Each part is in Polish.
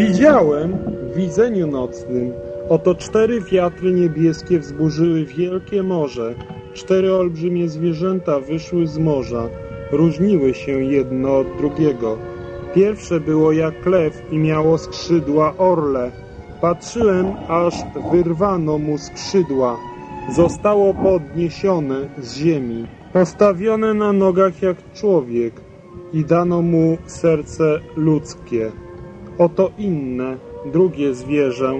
Widziałem w widzeniu nocnym, oto cztery wiatry niebieskie wzburzyły wielkie morze, cztery olbrzymie zwierzęta wyszły z morza, różniły się jedno od drugiego. Pierwsze było jak lew i miało skrzydła orle. Patrzyłem, aż wyrwano mu skrzydła. Zostało podniesione z ziemi, postawione na nogach jak człowiek i dano mu serce ludzkie. Oto inne, drugie zwierzę,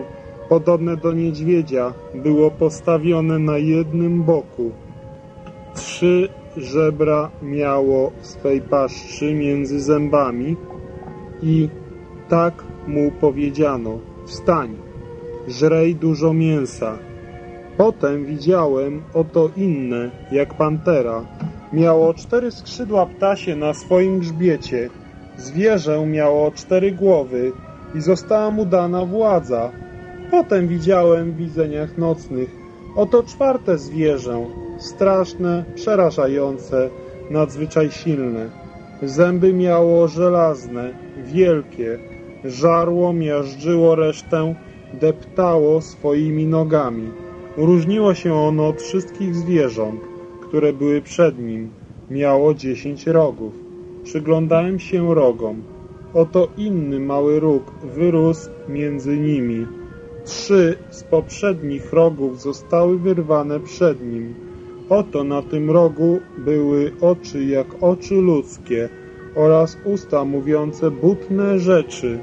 podobne do niedźwiedzia, było postawione na jednym boku. Trzy żebra miało w swej paszczy między zębami i tak mu powiedziano, wstań, żrej dużo mięsa. Potem widziałem oto inne, jak pantera. Miało cztery skrzydła ptasie na swoim grzbiecie Zwierzę miało cztery głowy i została mu dana władza. Potem widziałem w widzeniach nocnych oto czwarte zwierzę, straszne, przerażające, nadzwyczaj silne. Zęby miało żelazne, wielkie, żarło, miażdżyło resztę, deptało swoimi nogami. Różniło się ono od wszystkich zwierząt, które były przed nim. Miało dziesięć rogów. Przyglądałem się rogom. Oto inny mały róg wyrósł między nimi. Trzy z poprzednich rogów zostały wyrwane przed nim. Oto na tym rogu były oczy jak oczy ludzkie oraz usta mówiące butne rzeczy.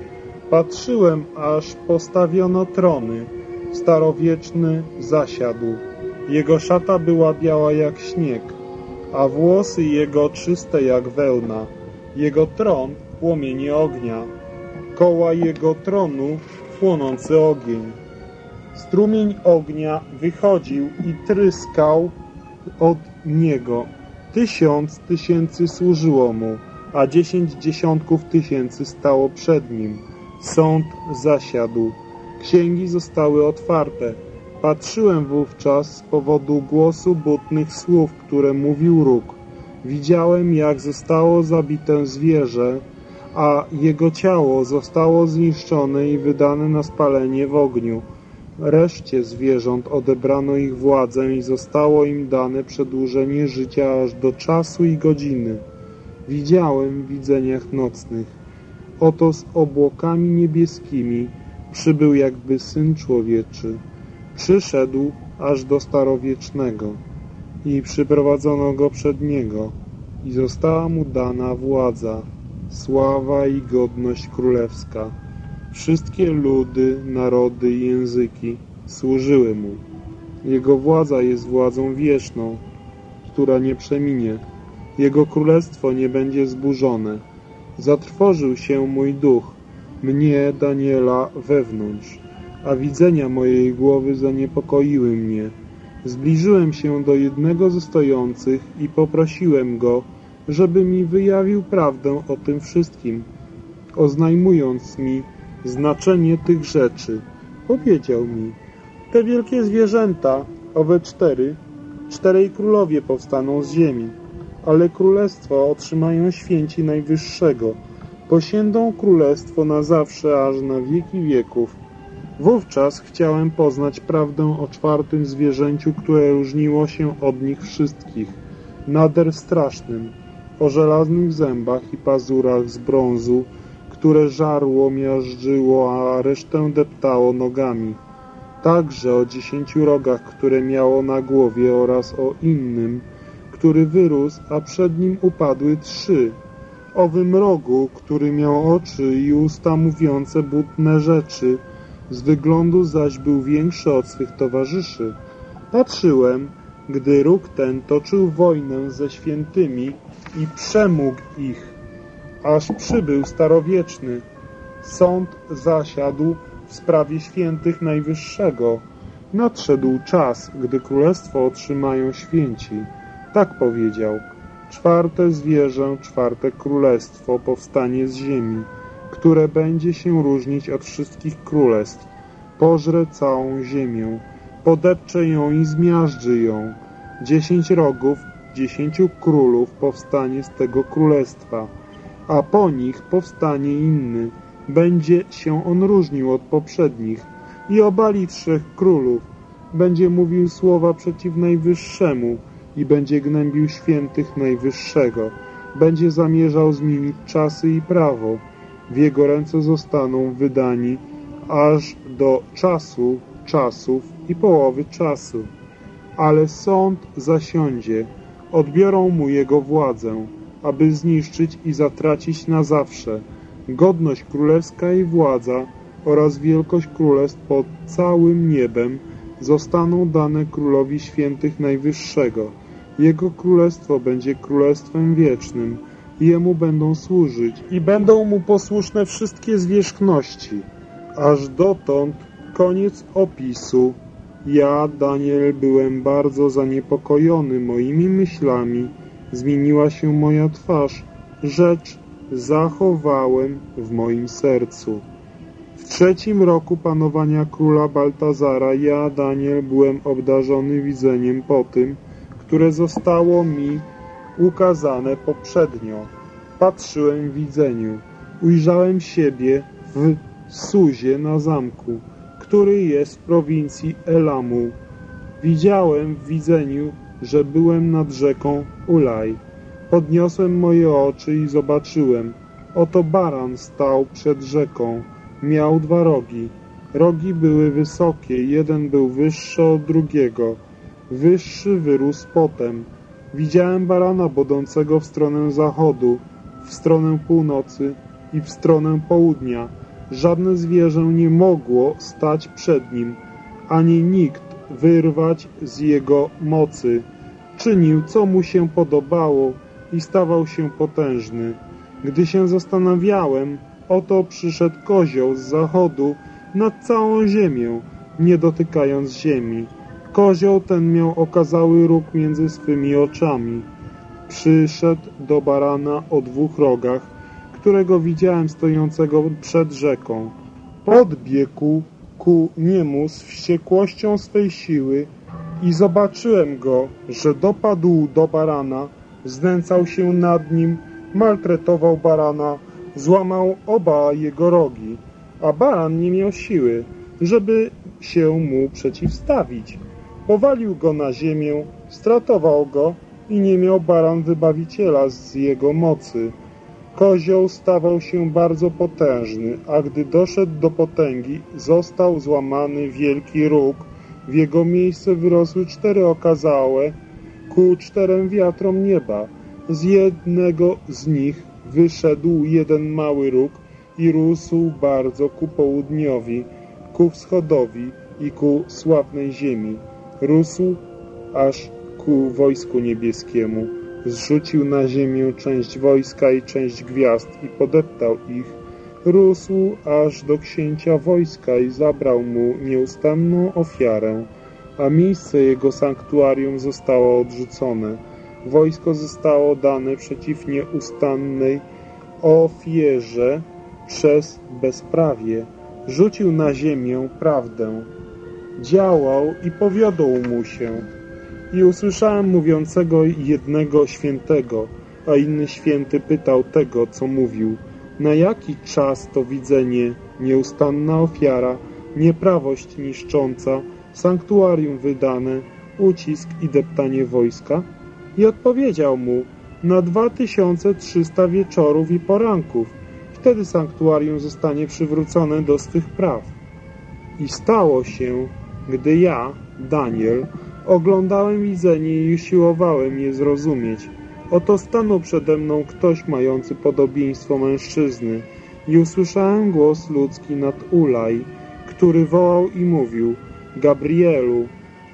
Patrzyłem, aż postawiono trony. Starowieczny zasiadł. Jego szata była biała jak śnieg a włosy jego czyste jak wełna, jego tron płomienie ognia, koła jego tronu płonący ogień. Strumień ognia wychodził i tryskał od niego. Tysiąc tysięcy służyło mu, a dziesięć dziesiątków tysięcy stało przed nim. Sąd zasiadł. Księgi zostały otwarte. Patrzyłem wówczas z powodu głosu butnych słów, które mówił róg. Widziałem, jak zostało zabite zwierzę, a jego ciało zostało zniszczone i wydane na spalenie w ogniu. Reszcie zwierząt odebrano ich władzę i zostało im dane przedłużenie życia aż do czasu i godziny. Widziałem w widzeniach nocnych. Oto z obłokami niebieskimi przybył jakby Syn Człowieczy. Przyszedł aż do Starowiecznego i przyprowadzono go przed niego i została mu dana władza, sława i godność królewska. Wszystkie ludy, narody i języki służyły mu. Jego władza jest władzą wieczną, która nie przeminie. Jego królestwo nie będzie zburzone. Zatrwożył się mój duch, mnie, Daniela, wewnątrz a widzenia mojej głowy zaniepokoiły mnie. Zbliżyłem się do jednego ze stojących i poprosiłem go, żeby mi wyjawił prawdę o tym wszystkim, oznajmując mi znaczenie tych rzeczy. Powiedział mi, te wielkie zwierzęta, owe cztery, czterej królowie powstaną z ziemi, ale królestwo otrzymają święci Najwyższego, posiędą królestwo na zawsze aż na wieki wieków. Wówczas chciałem poznać prawdę o czwartym zwierzęciu, które różniło się od nich wszystkich, nader strasznym, o żelaznych zębach i pazurach z brązu, które żarło, miażdżyło, a resztę deptało nogami. Także o dziesięciu rogach, które miało na głowie oraz o innym, który wyrósł, a przed nim upadły trzy. Owym rogu, który miał oczy i usta mówiące butne rzeczy, z wyglądu zaś był większy od swych towarzyszy. Patrzyłem, gdy róg ten toczył wojnę ze świętymi i przemógł ich, aż przybył starowieczny. Sąd zasiadł w sprawie świętych Najwyższego. Nadszedł czas, gdy królestwo otrzymają święci. Tak powiedział. Czwarte zwierzę, czwarte królestwo powstanie z ziemi które będzie się różnić od wszystkich królestw. Pożre całą ziemię, podepcze ją i zmiażdży ją. Dziesięć rogów, dziesięciu królów powstanie z tego królestwa, a po nich powstanie inny. Będzie się on różnił od poprzednich i obali trzech królów. Będzie mówił słowa przeciw Najwyższemu i będzie gnębił świętych Najwyższego. Będzie zamierzał zmienić czasy i prawo w jego ręce zostaną wydani aż do czasu czasów i połowy czasu. Ale sąd zasiądzie, odbiorą mu jego władzę, aby zniszczyć i zatracić na zawsze godność królewska i władza oraz wielkość królestw pod całym niebem zostaną dane królowi świętych Najwyższego. Jego królestwo będzie królestwem wiecznym, Jemu będą służyć i będą mu posłuszne wszystkie zwierzchności. Aż dotąd koniec opisu. Ja, Daniel, byłem bardzo zaniepokojony moimi myślami. Zmieniła się moja twarz. Rzecz zachowałem w moim sercu. W trzecim roku panowania króla Baltazara ja, Daniel, byłem obdarzony widzeniem po tym, które zostało mi ukazane poprzednio. Patrzyłem w widzeniu, ujrzałem siebie w Suzie na zamku, który jest w prowincji Elamu. Widziałem w widzeniu, że byłem nad rzeką Ulaj. Podniosłem moje oczy i zobaczyłem. Oto baran stał przed rzeką. Miał dwa rogi. Rogi były wysokie, jeden był wyższy od drugiego. Wyższy wyrósł potem. Widziałem barana bodącego w stronę zachodu, w stronę północy i w stronę południa. Żadne zwierzę nie mogło stać przed nim, ani nikt wyrwać z jego mocy. Czynił, co mu się podobało i stawał się potężny. Gdy się zastanawiałem, oto przyszedł kozioł z zachodu nad całą ziemię, nie dotykając ziemi. Kozioł ten miał okazały róg między swymi oczami. Przyszedł do barana o dwóch rogach, którego widziałem stojącego przed rzeką. Podbiegł ku niemu z wściekłością swej siły i zobaczyłem go, że dopadł do barana, znęcał się nad nim, maltretował barana, złamał oba jego rogi, a baran nie miał siły, żeby się mu przeciwstawić. Powalił go na ziemię, stratował go i nie miał baran wybawiciela z jego mocy. Kozioł stawał się bardzo potężny, a gdy doszedł do potęgi, został złamany wielki róg. W jego miejsce wyrosły cztery okazałe ku czterem wiatrom nieba. Z jednego z nich wyszedł jeden mały róg i rósł bardzo ku południowi, ku wschodowi i ku sławnej ziemi rósł, aż ku wojsku niebieskiemu. Zrzucił na ziemię część wojska i część gwiazd i podeptał ich. Rósł aż do księcia wojska i zabrał mu nieustanną ofiarę, a miejsce jego sanktuarium zostało odrzucone. Wojsko zostało dane przeciw nieustannej ofierze przez bezprawie. Rzucił na ziemię prawdę, działał i powiodło mu się. I usłyszałem mówiącego jednego świętego, a inny święty pytał tego, co mówił, na jaki czas to widzenie, nieustanna ofiara, nieprawość niszcząca, sanktuarium wydane, ucisk i deptanie wojska? I odpowiedział mu, na 2300 wieczorów i poranków. Wtedy sanktuarium zostanie przywrócone do swych praw. I stało się, gdy ja, Daniel, oglądałem widzenie i usiłowałem je zrozumieć, oto stanął przede mną ktoś mający podobieństwo mężczyzny i usłyszałem głos ludzki nad Ulaj, który wołał i mówił Gabrielu,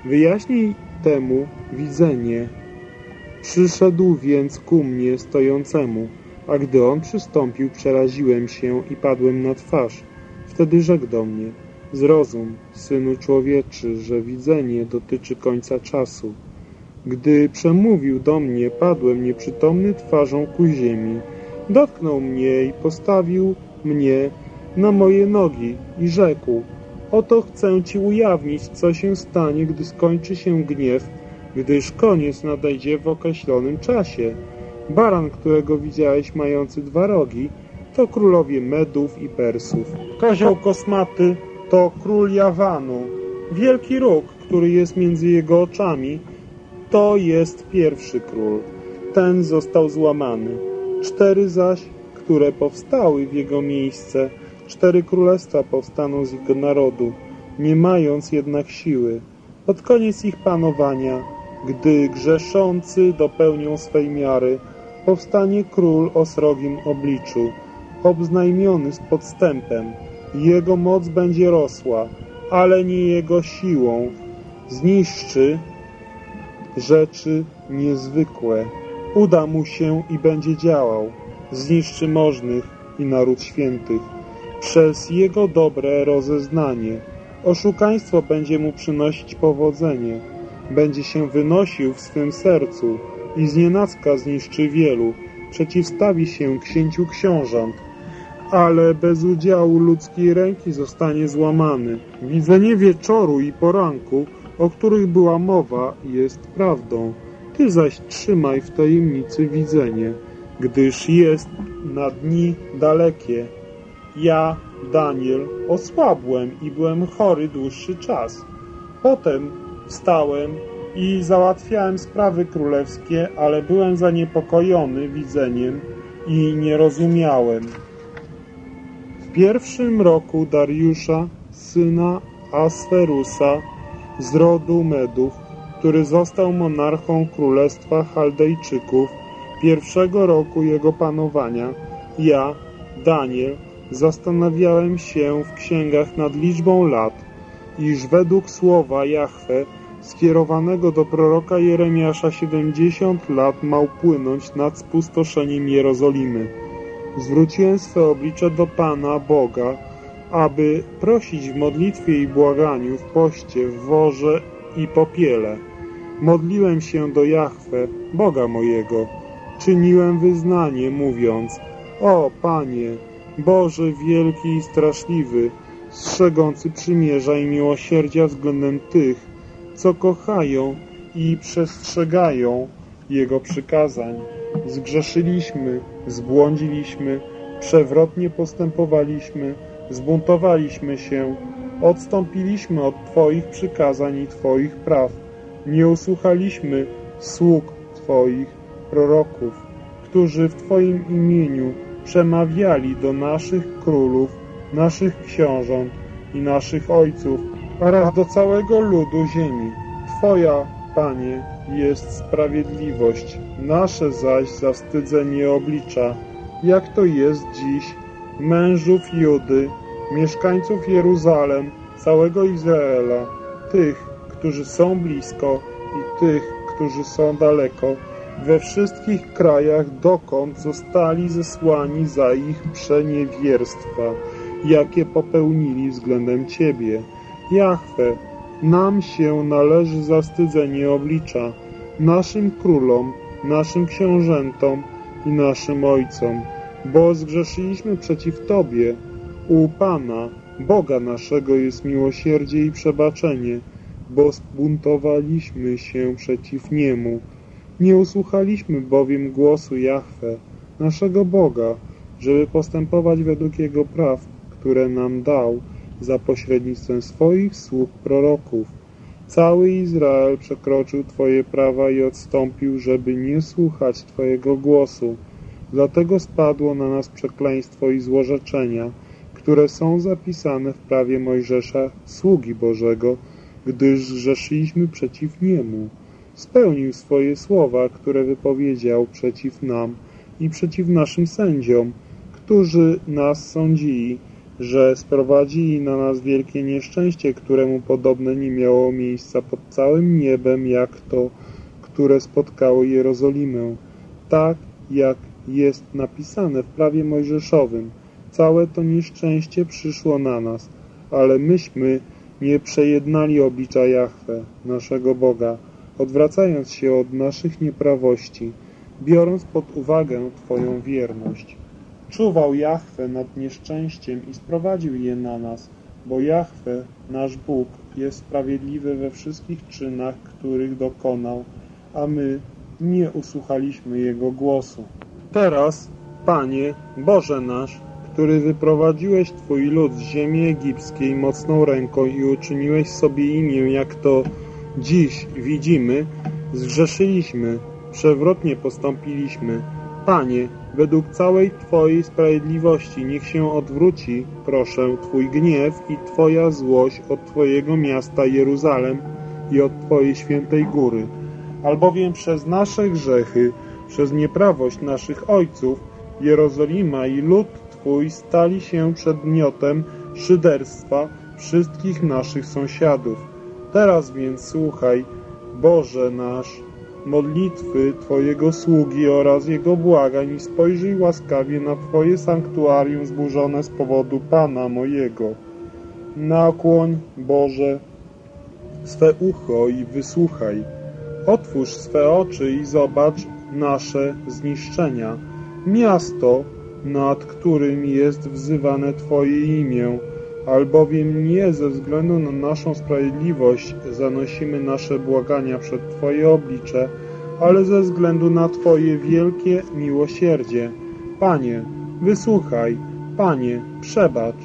wyjaśnij temu widzenie. Przyszedł więc ku mnie stojącemu, a gdy on przystąpił, przeraziłem się i padłem na twarz. Wtedy rzekł do mnie – Zrozum, synu człowieczy, że widzenie dotyczy końca czasu. Gdy przemówił do mnie, padłem nieprzytomny twarzą ku ziemi. Dotknął mnie i postawił mnie na moje nogi i rzekł Oto chcę Ci ujawnić, co się stanie, gdy skończy się gniew, gdyż koniec nadejdzie w określonym czasie. Baran, którego widziałeś mający dwa rogi, to królowie Medów i Persów. Kozioł kosmaty to król Jawanu, wielki róg, który jest między jego oczami. To jest pierwszy król. Ten został złamany. Cztery zaś, które powstały w jego miejsce, cztery królestwa powstaną z jego narodu, nie mając jednak siły. Pod koniec ich panowania, gdy grzeszący dopełnią swej miary, powstanie król o srogim obliczu, obznajmiony z podstępem, jego moc będzie rosła, ale nie jego siłą. Zniszczy rzeczy niezwykłe. Uda mu się i będzie działał. Zniszczy możnych i naród świętych. Przez jego dobre rozeznanie. Oszukaństwo będzie mu przynosić powodzenie. Będzie się wynosił w swym sercu i znienacka zniszczy wielu. Przeciwstawi się księciu książąt ale bez udziału ludzkiej ręki zostanie złamany. Widzenie wieczoru i poranku, o których była mowa, jest prawdą. Ty zaś trzymaj w tajemnicy widzenie, gdyż jest na dni dalekie. Ja, Daniel, osłabłem i byłem chory dłuższy czas. Potem wstałem i załatwiałem sprawy królewskie, ale byłem zaniepokojony widzeniem i nie rozumiałem pierwszym roku Dariusza, syna Asferusa z rodu Medów, który został monarchą Królestwa Chaldejczyków, pierwszego roku jego panowania, ja, Daniel, zastanawiałem się w księgach nad liczbą lat, iż według słowa Jahwe skierowanego do proroka Jeremiasza 70 lat mał płynąć nad spustoszeniem Jerozolimy zwróciłem swe oblicze do Pana Boga, aby prosić w modlitwie i błaganiu, w poście, w worze i popiele. Modliłem się do Jahwe, Boga mojego. Czyniłem wyznanie, mówiąc, O Panie, Boże wielki i straszliwy, strzegący przymierza i miłosierdzia względem tych, co kochają i przestrzegają Jego przykazań. Zgrzeszyliśmy, zbłądziliśmy, przewrotnie postępowaliśmy, zbuntowaliśmy się, odstąpiliśmy od Twoich przykazań i Twoich praw. Nie usłuchaliśmy sług Twoich proroków, którzy w Twoim imieniu przemawiali do naszych królów, naszych książąt i naszych ojców oraz do całego ludu ziemi. Twoja Panie, jest sprawiedliwość, nasze zaś zawstydzenie oblicza, jak to jest dziś, mężów Judy, mieszkańców Jeruzalem, całego Izraela, tych, którzy są blisko i tych, którzy są daleko, we wszystkich krajach, dokąd zostali zesłani za ich przeniewierstwa, jakie popełnili względem Ciebie. Jahwe, nam się należy zastydzenie oblicza, naszym królom, naszym książętom i naszym ojcom, bo zgrzeszyliśmy przeciw Tobie. U Pana, Boga naszego jest miłosierdzie i przebaczenie, bo zbuntowaliśmy się przeciw Niemu. Nie usłuchaliśmy bowiem głosu Jahwe, naszego Boga, żeby postępować według Jego praw, które nam dał, za pośrednictwem swoich sług proroków. Cały Izrael przekroczył Twoje prawa i odstąpił, żeby nie słuchać Twojego głosu. Dlatego spadło na nas przekleństwo i złorzeczenia, które są zapisane w prawie Mojżesza, sługi Bożego, gdyż zgrzeszyliśmy przeciw Niemu. Spełnił swoje słowa, które wypowiedział przeciw nam i przeciw naszym sędziom, którzy nas sądzili, że sprowadzili na nas wielkie nieszczęście, któremu podobne nie miało miejsca pod całym niebem, jak to, które spotkało Jerozolimę, tak jak jest napisane w prawie mojżeszowym. Całe to nieszczęście przyszło na nas, ale myśmy nie przejednali oblicza Jahwe, naszego Boga, odwracając się od naszych nieprawości, biorąc pod uwagę Twoją wierność. Czuwał Jahwe nad nieszczęściem i sprowadził je na nas, bo Jahwe, nasz Bóg, jest sprawiedliwy we wszystkich czynach, których dokonał, a my nie usłuchaliśmy Jego głosu. Teraz, Panie, Boże nasz, który wyprowadziłeś Twój lud z ziemi egipskiej mocną ręką i uczyniłeś sobie imię, jak to dziś widzimy, zgrzeszyliśmy, przewrotnie postąpiliśmy. Panie, według całej Twojej sprawiedliwości niech się odwróci, proszę, Twój gniew i Twoja złość od Twojego miasta Jeruzalem i od Twojej świętej góry, albowiem przez nasze grzechy, przez nieprawość naszych ojców, Jerozolima i lud Twój stali się przedmiotem szyderstwa wszystkich naszych sąsiadów. Teraz więc słuchaj, Boże nasz, modlitwy Twojego sługi oraz jego błagań i spojrzyj łaskawie na Twoje sanktuarium zburzone z powodu Pana mojego. Nakłoń, Boże, swe ucho i wysłuchaj. Otwórz swe oczy i zobacz nasze zniszczenia. Miasto, nad którym jest wzywane Twoje imię, albowiem nie ze względu na naszą sprawiedliwość zanosimy nasze błagania przed Twoje oblicze, ale ze względu na Twoje wielkie miłosierdzie. Panie, wysłuchaj, Panie, przebacz,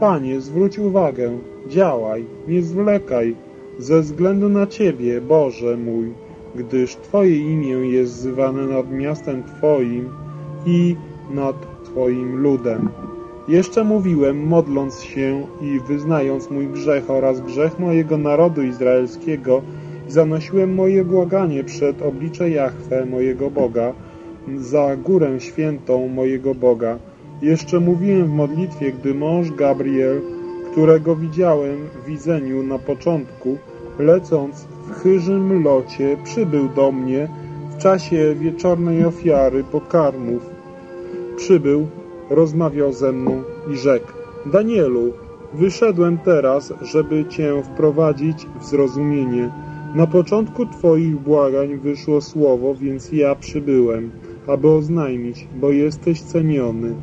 Panie, zwróć uwagę, działaj, nie zwlekaj, ze względu na Ciebie, Boże mój, gdyż Twoje imię jest zwane nad miastem Twoim i nad Twoim ludem. Jeszcze mówiłem, modląc się i wyznając mój grzech oraz grzech mojego narodu izraelskiego, zanosiłem moje błaganie przed oblicze Jahwe, mojego Boga, za górę świętą mojego Boga. Jeszcze mówiłem w modlitwie, gdy mąż Gabriel, którego widziałem w widzeniu na początku, lecąc w chyżym locie, przybył do mnie w czasie wieczornej ofiary pokarmów. Przybył rozmawiał ze mną i rzekł: Danielu, wyszedłem teraz, żeby cię wprowadzić w zrozumienie. Na początku twoich błagań wyszło słowo, więc ja przybyłem, aby oznajmić, bo jesteś ceniony.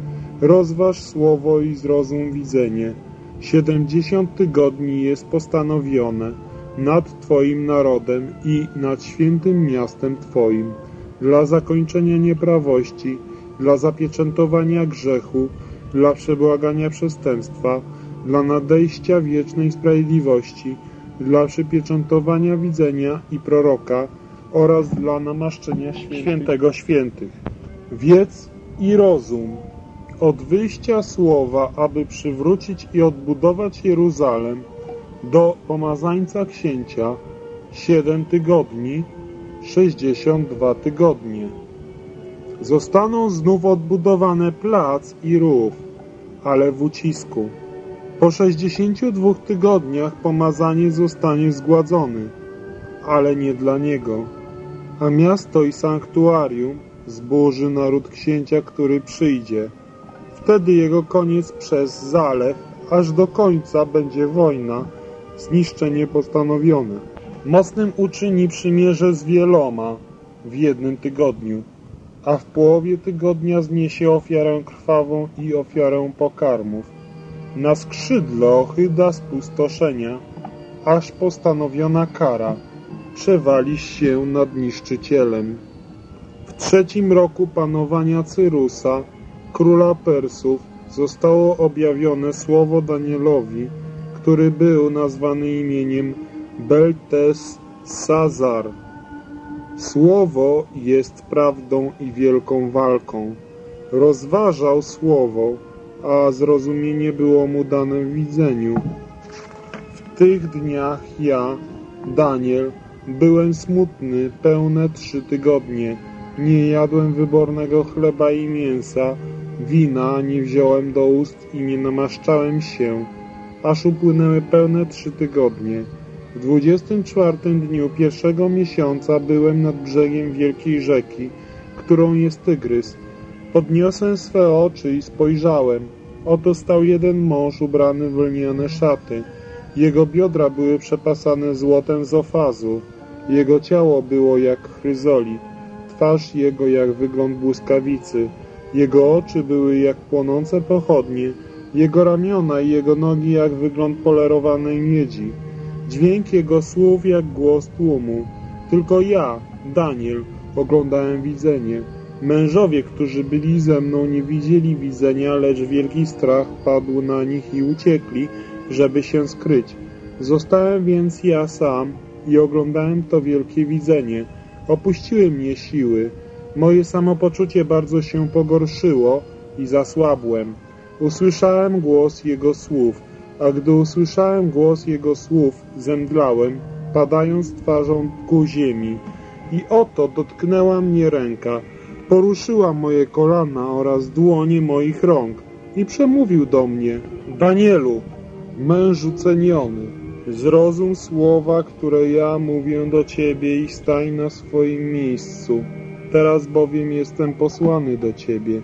Rozważ słowo i zrozum widzenie. Siedemdziesiąt tygodni jest postanowione nad Twoim narodem i nad świętym miastem Twoim, dla zakończenia nieprawości, dla zapieczętowania grzechu, dla przebłagania przestępstwa, dla nadejścia wiecznej sprawiedliwości, dla przypieczętowania widzenia i proroka oraz dla namaszczenia świętych. świętego świętych. Wiedz i rozum od wyjścia słowa, aby przywrócić i odbudować Jeruzalem do pomazańca księcia 7 tygodni, 62 tygodnie. Zostaną znów odbudowane plac i rów, ale w ucisku. Po 62 tygodniach pomazanie zostanie zgładzony, ale nie dla niego. A miasto i sanktuarium zburzy naród księcia, który przyjdzie. Wtedy jego koniec przez zalew, aż do końca będzie wojna, zniszczenie postanowione. Mocnym uczyni przymierze z wieloma w jednym tygodniu a w połowie tygodnia zniesie ofiarę krwawą i ofiarę pokarmów. Na skrzydło ohyda spustoszenia, aż postanowiona kara przewali się nad niszczycielem. W trzecim roku panowania Cyrusa, króla Persów, zostało objawione słowo Danielowi, który był nazwany imieniem Beltesazar. Słowo jest prawdą i wielką walką. Rozważał słowo, a zrozumienie było mu dane w widzeniu. W tych dniach ja, Daniel, byłem smutny pełne trzy tygodnie. Nie jadłem wybornego chleba i mięsa, wina nie wziąłem do ust i nie namaszczałem się, aż upłynęły pełne trzy tygodnie. W dwudziestym czwartym dniu pierwszego miesiąca byłem nad brzegiem wielkiej rzeki, którą jest Tygrys. Podniosłem swe oczy i spojrzałem. Oto stał jeden mąż ubrany w lniane szaty. Jego biodra były przepasane złotem z ofazu. Jego ciało było jak chryzolit, twarz jego jak wygląd błyskawicy. Jego oczy były jak płonące pochodnie, jego ramiona i jego nogi jak wygląd polerowanej miedzi. Dźwięk jego słów jak głos tłumu. Tylko ja, Daniel, oglądałem widzenie. Mężowie, którzy byli ze mną, nie widzieli widzenia, lecz wielki strach padł na nich i uciekli, żeby się skryć. Zostałem więc ja sam i oglądałem to wielkie widzenie. Opuściły mnie siły. Moje samopoczucie bardzo się pogorszyło i zasłabłem. Usłyszałem głos jego słów a gdy usłyszałem głos jego słów, zemdlałem, padając twarzą ku ziemi. I oto dotknęła mnie ręka, poruszyła moje kolana oraz dłonie moich rąk i przemówił do mnie, Danielu, mężu ceniony, zrozum słowa, które ja mówię do ciebie i staj na swoim miejscu. Teraz bowiem jestem posłany do ciebie.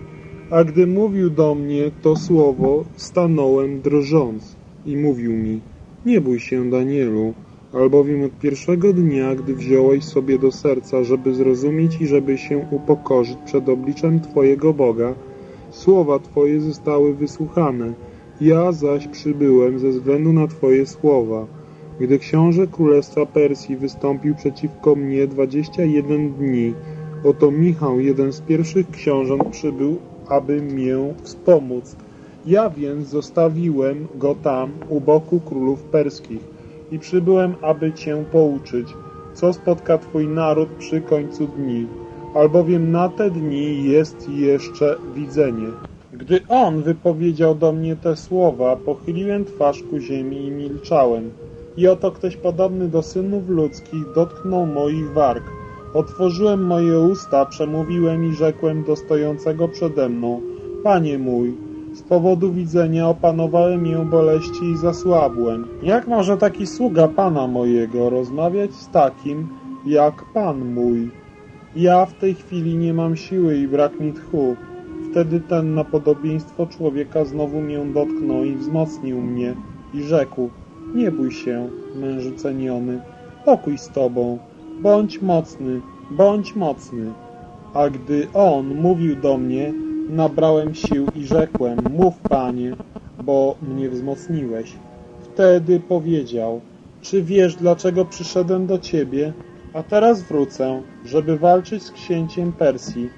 A gdy mówił do mnie to słowo, stanąłem drżąc i mówił mi, nie bój się, Danielu, albowiem od pierwszego dnia, gdy wziąłeś sobie do serca, żeby zrozumieć i żeby się upokorzyć przed obliczem Twojego Boga, słowa Twoje zostały wysłuchane, ja zaś przybyłem ze względu na Twoje słowa. Gdy książę Królestwa Persji wystąpił przeciwko mnie dwadzieścia jeden dni, oto Michał, jeden z pierwszych książąt, przybył, aby mię wspomóc, ja więc zostawiłem go tam, u boku królów perskich, i przybyłem, aby cię pouczyć, co spotka twój naród przy końcu dni, albowiem na te dni jest jeszcze widzenie. Gdy on wypowiedział do mnie te słowa, pochyliłem twarz ku ziemi i milczałem. I oto ktoś podobny do synów ludzkich dotknął moich warg. Otworzyłem moje usta, przemówiłem i rzekłem do stojącego przede mną, Panie mój, z powodu widzenia opanowały mię boleści i zasłabłem. Jak może taki sługa Pana mojego rozmawiać z takim, jak Pan mój? Ja w tej chwili nie mam siły i brak mi tchu. Wtedy ten na podobieństwo człowieka znowu mię dotknął i wzmocnił mnie i rzekł Nie bój się, mężu ceniony, pokój z tobą, bądź mocny, bądź mocny. A gdy on mówił do mnie, Nabrałem sił i rzekłem, mów Panie, bo mnie wzmocniłeś. Wtedy powiedział, czy wiesz, dlaczego przyszedłem do Ciebie, a teraz wrócę, żeby walczyć z księciem Persji.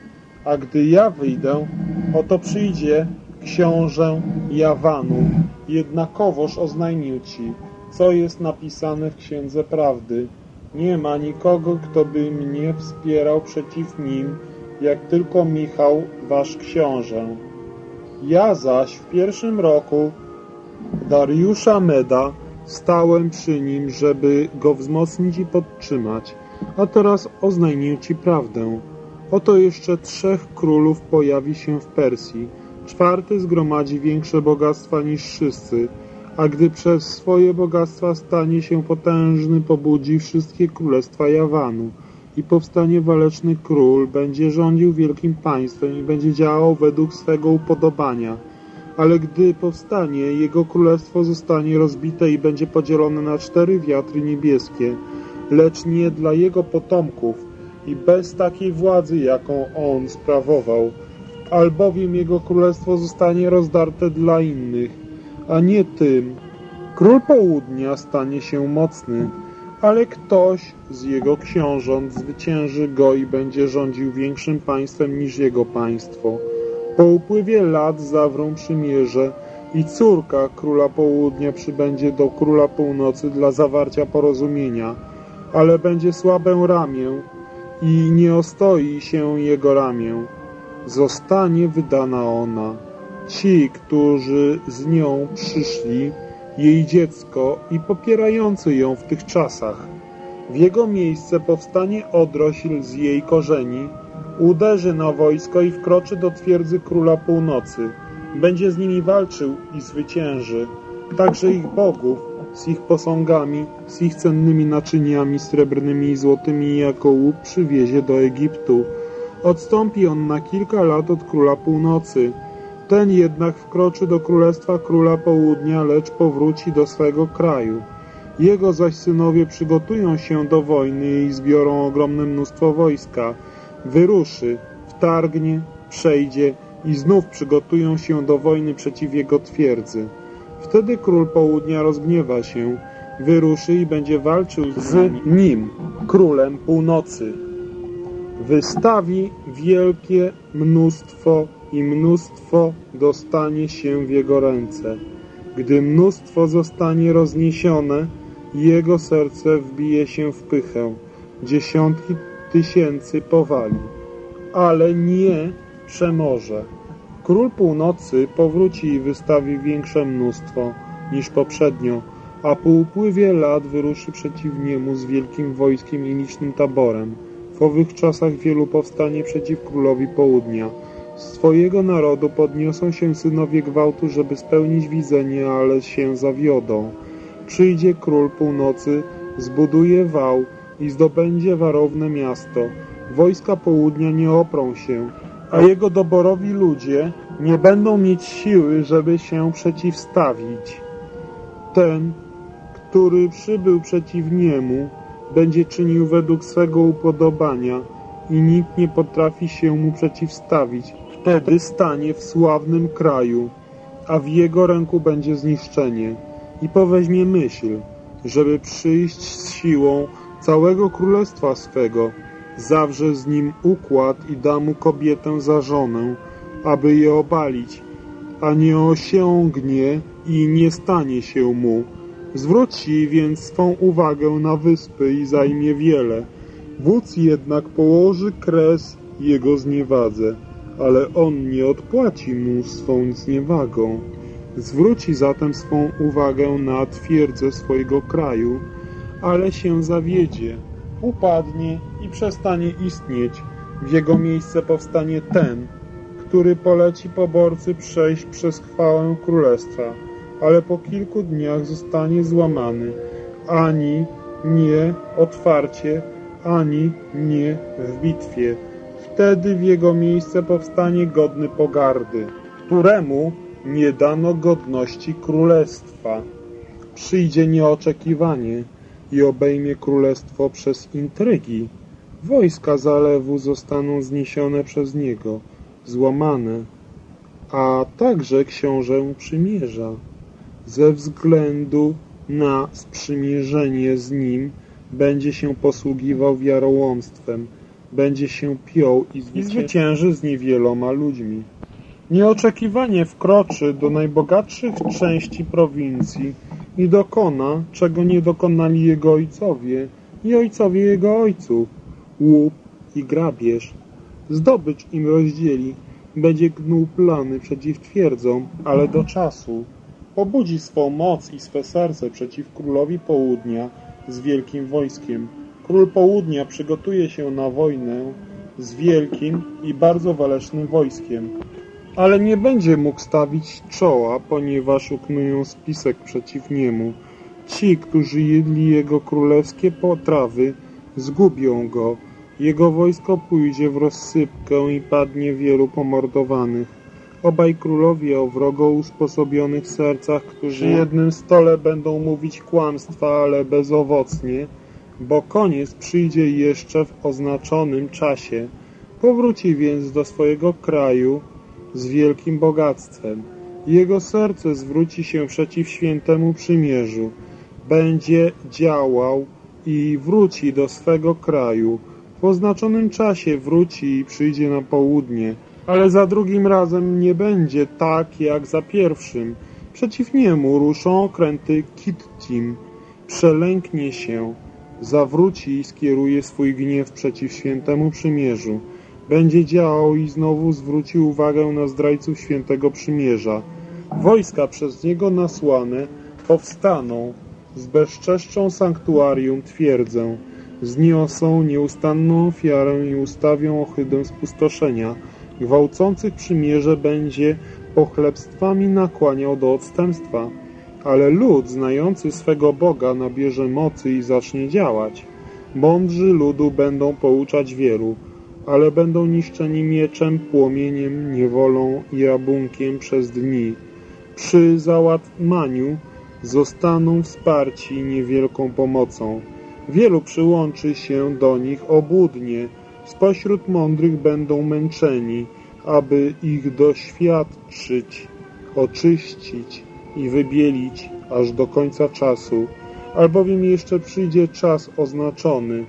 A gdy ja wyjdę, oto przyjdzie książę Jawanu, jednakowoż oznajmił Ci, co jest napisane w Księdze Prawdy. Nie ma nikogo, kto by mnie wspierał przeciw nim, jak tylko Michał, wasz książę. Ja zaś w pierwszym roku Dariusza Meda stałem przy nim, żeby go wzmocnić i podtrzymać, a teraz oznajmię ci prawdę. Oto jeszcze trzech królów pojawi się w Persji. Czwarty zgromadzi większe bogactwa niż wszyscy, a gdy przez swoje bogactwa stanie się potężny, pobudzi wszystkie królestwa Jawanu – i powstanie waleczny król będzie rządził wielkim państwem i będzie działał według swego upodobania. Ale gdy powstanie, jego królestwo zostanie rozbite i będzie podzielone na cztery wiatry niebieskie, lecz nie dla jego potomków i bez takiej władzy, jaką on sprawował, albowiem jego królestwo zostanie rozdarte dla innych, a nie tym. Król południa stanie się mocny ale ktoś z jego książąt zwycięży go i będzie rządził większym państwem niż jego państwo. Po upływie lat zawrą przymierze i córka króla południa przybędzie do króla północy dla zawarcia porozumienia, ale będzie słabe ramię i nie ostoi się jego ramię. Zostanie wydana ona. Ci, którzy z nią przyszli, jej dziecko i popierający ją w tych czasach. W jego miejsce powstanie odrośl z jej korzeni, uderzy na wojsko i wkroczy do twierdzy króla północy. Będzie z nimi walczył i zwycięży, także ich bogów, z ich posągami, z ich cennymi naczyniami srebrnymi i złotymi jako łup przywiezie do Egiptu. Odstąpi on na kilka lat od króla północy ten jednak wkroczy do królestwa króla południa, lecz powróci do swego kraju. Jego zaś synowie przygotują się do wojny i zbiorą ogromne mnóstwo wojska. Wyruszy, wtargnie, przejdzie i znów przygotują się do wojny przeciw jego twierdzy. Wtedy król południa rozgniewa się, wyruszy i będzie walczył z nim, królem północy. Wystawi wielkie mnóstwo i mnóstwo dostanie się w jego ręce. Gdy mnóstwo zostanie rozniesione, jego serce wbije się w pychę, dziesiątki tysięcy powali, ale nie przemoże. Król północy powróci i wystawi większe mnóstwo niż poprzednio, a po upływie lat wyruszy przeciw niemu z wielkim wojskiem i licznym taborem. W owych czasach wielu powstanie przeciw królowi południa – z swojego narodu podniosą się synowie gwałtu, żeby spełnić widzenie, ale się zawiodą. Przyjdzie król północy, zbuduje wał i zdobędzie warowne miasto. Wojska południa nie oprą się, a jego doborowi ludzie nie będą mieć siły, żeby się przeciwstawić. Ten, który przybył przeciw niemu, będzie czynił według swego upodobania i nikt nie potrafi się mu przeciwstawić. Wtedy stanie w sławnym kraju, a w jego ręku będzie zniszczenie. I poweźmie myśl, żeby przyjść z siłą całego królestwa swego. Zawrze z nim układ i da mu kobietę za żonę, aby je obalić, a nie osiągnie i nie stanie się mu. Zwróci więc swą uwagę na wyspy i zajmie wiele. Wódz jednak położy kres jego zniewadze ale on nie odpłaci mu swą zniewagą. Zwróci zatem swą uwagę na twierdzę swojego kraju, ale się zawiedzie, upadnie i przestanie istnieć. W jego miejsce powstanie ten, który poleci poborcy przejść przez chwałę królestwa, ale po kilku dniach zostanie złamany, ani nie otwarcie, ani nie w bitwie wtedy w jego miejsce powstanie godny pogardy, któremu nie dano godności królestwa. Przyjdzie nieoczekiwanie i obejmie królestwo przez intrygi. Wojska zalewu zostaną zniesione przez niego, złamane, a także książę przymierza. Ze względu na sprzymierzenie z nim będzie się posługiwał wiarołomstwem, będzie się piął i zwycięży z niewieloma ludźmi. Nieoczekiwanie wkroczy do najbogatszych części prowincji i dokona, czego nie dokonali jego ojcowie i ojcowie jego ojców, łup i grabież. Zdobycz im rozdzieli, będzie gnuł plany przeciw twierdzą, ale do czasu. Pobudzi swą moc i swe serce przeciw królowi południa z wielkim wojskiem, Król Południa przygotuje się na wojnę z wielkim i bardzo walecznym wojskiem, ale nie będzie mógł stawić czoła, ponieważ uknują spisek przeciw niemu. Ci, którzy jedli jego królewskie potrawy, zgubią go. Jego wojsko pójdzie w rozsypkę i padnie wielu pomordowanych. Obaj królowie o wrogo usposobionych sercach, którzy przy jednym stole będą mówić kłamstwa, ale bezowocnie, bo koniec przyjdzie jeszcze w oznaczonym czasie. Powróci więc do swojego kraju z wielkim bogactwem. Jego serce zwróci się przeciw świętemu przymierzu. Będzie działał i wróci do swego kraju. W oznaczonym czasie wróci i przyjdzie na południe, ale za drugim razem nie będzie tak jak za pierwszym. Przeciw niemu ruszą okręty Kittim. Przelęknie się, zawróci i skieruje swój gniew przeciw świętemu przymierzu. Będzie działał i znowu zwróci uwagę na zdrajców świętego przymierza. Wojska przez niego nasłane powstaną, zbezczeszczą sanktuarium twierdzę, zniosą nieustanną ofiarę i ustawią ohydę spustoszenia. Gwałcących przymierze będzie pochlebstwami nakłaniał do odstępstwa ale lud znający swego Boga nabierze mocy i zacznie działać. Mądrzy ludu będą pouczać wielu, ale będą niszczeni mieczem, płomieniem, niewolą i rabunkiem przez dni. Przy załatmaniu zostaną wsparci niewielką pomocą. Wielu przyłączy się do nich obłudnie. Spośród mądrych będą męczeni, aby ich doświadczyć, oczyścić i wybielić aż do końca czasu, albowiem jeszcze przyjdzie czas oznaczony.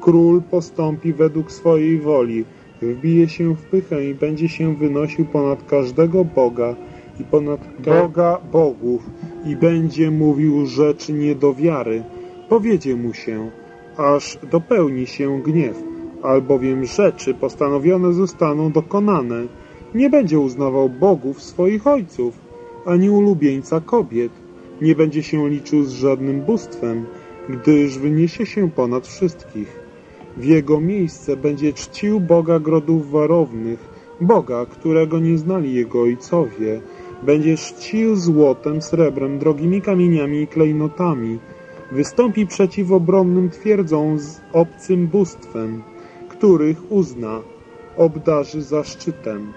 Król postąpi według swojej woli, wbije się w pychę i będzie się wynosił ponad każdego Boga i ponad Boga Bogów i będzie mówił rzeczy niedowiary. Powiedzie mu się, aż dopełni się gniew, albowiem rzeczy postanowione zostaną dokonane. Nie będzie uznawał bogów swoich ojców, ani ulubieńca kobiet, nie będzie się liczył z żadnym bóstwem, gdyż wyniesie się ponad wszystkich. W jego miejsce będzie czcił Boga grodów warownych, Boga, którego nie znali jego ojcowie. Będzie czcił złotem, srebrem, drogimi kamieniami i klejnotami. Wystąpi przeciw obronnym twierdzą z obcym bóstwem, których uzna, obdarzy zaszczytem